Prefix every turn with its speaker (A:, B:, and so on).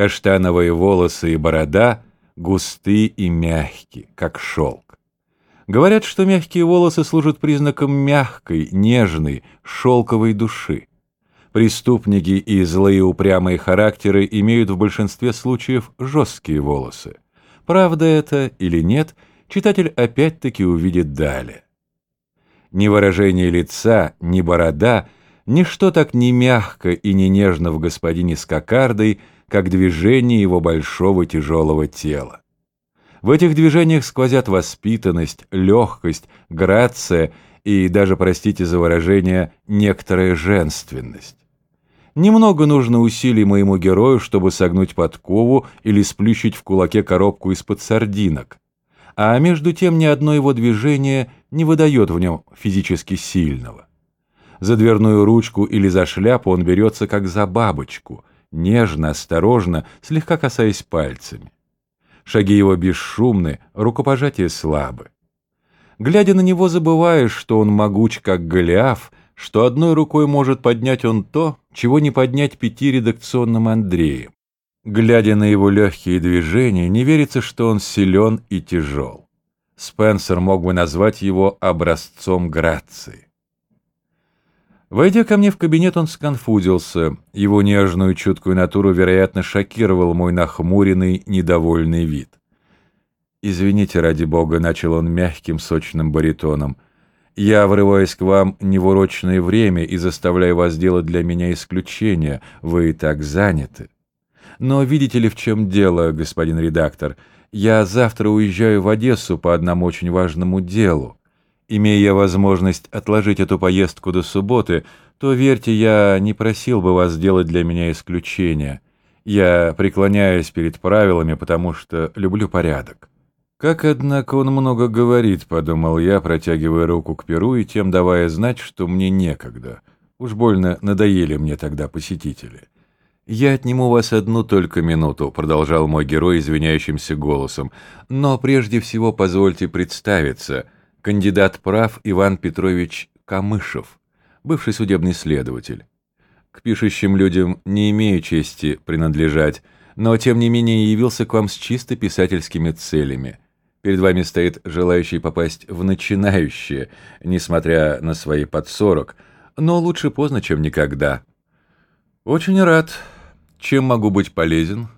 A: Каштановые волосы и борода густы и мягкие, как шелк. Говорят, что мягкие волосы служат признаком мягкой, нежной, шелковой души. Преступники и злые упрямые характеры имеют в большинстве случаев жесткие волосы. Правда это или нет, читатель опять-таки увидит далее. Ни выражение лица, ни борода, ничто так не мягко и не нежно в господине с кокардой, как движение его большого тяжелого тела. В этих движениях сквозят воспитанность, легкость, грация и даже, простите за выражение, некоторая женственность. Немного нужно усилий моему герою, чтобы согнуть подкову или сплющить в кулаке коробку из-под сардинок. А между тем ни одно его движение не выдает в нем физически сильного. За дверную ручку или за шляпу он берется как за бабочку, нежно, осторожно, слегка касаясь пальцами. Шаги его бесшумны, рукопожатия слабы. Глядя на него, забываешь, что он могуч, как Голиаф, что одной рукой может поднять он то, чего не поднять пяти редакционным Андреем. Глядя на его легкие движения, не верится, что он силен и тяжел. Спенсер мог бы назвать его образцом грации. Войдя ко мне в кабинет, он сконфузился. Его нежную чуткую натуру, вероятно, шокировал мой нахмуренный, недовольный вид. «Извините, ради бога», — начал он мягким, сочным баритоном. «Я врываюсь к вам не время и заставляю вас делать для меня исключение. Вы и так заняты. Но видите ли, в чем дело, господин редактор? Я завтра уезжаю в Одессу по одному очень важному делу. Имея возможность отложить эту поездку до субботы, то, верьте, я не просил бы вас сделать для меня исключение. Я преклоняюсь перед правилами, потому что люблю порядок. Как, однако, он много говорит, подумал я, протягивая руку к перу и тем давая знать, что мне некогда. Уж больно надоели мне тогда посетители. «Я отниму вас одну только минуту», — продолжал мой герой извиняющимся голосом. «Но прежде всего позвольте представиться — кандидат прав Иван Петрович Камышев, бывший судебный следователь. К пишущим людям не имею чести принадлежать, но тем не менее явился к вам с чисто писательскими целями. Перед вами стоит желающий попасть в начинающие, несмотря на свои под сорок, но лучше поздно, чем никогда. Очень рад. Чем могу быть полезен?